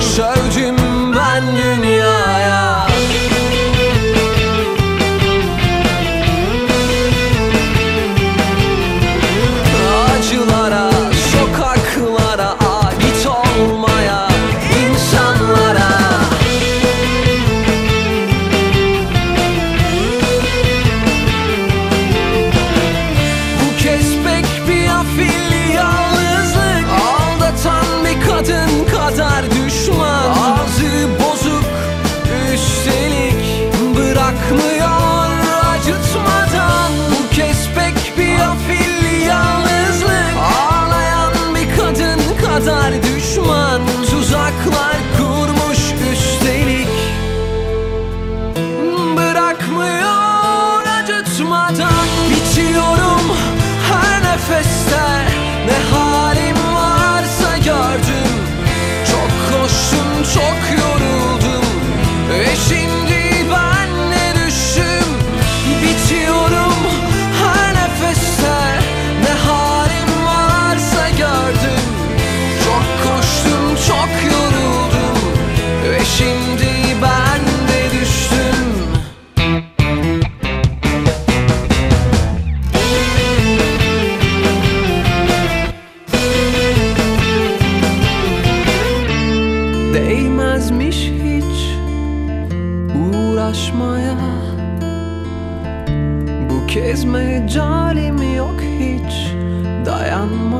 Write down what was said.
Sevdim, ben dünyayı. bırakmıyor acıtmadan. Bu kez pek bir afilli yalnızlık. Ağlayan bir kadın kadar düşman. Tuzaklar kurmuş üstelik. Bırakmıyor acıtmadan. Bitiyorum her nefeste. Ne halim varsa gördüm. Çok hoşsun çok yoğun ulaşmaya Bu kez mecalim yok hiç. Dayanma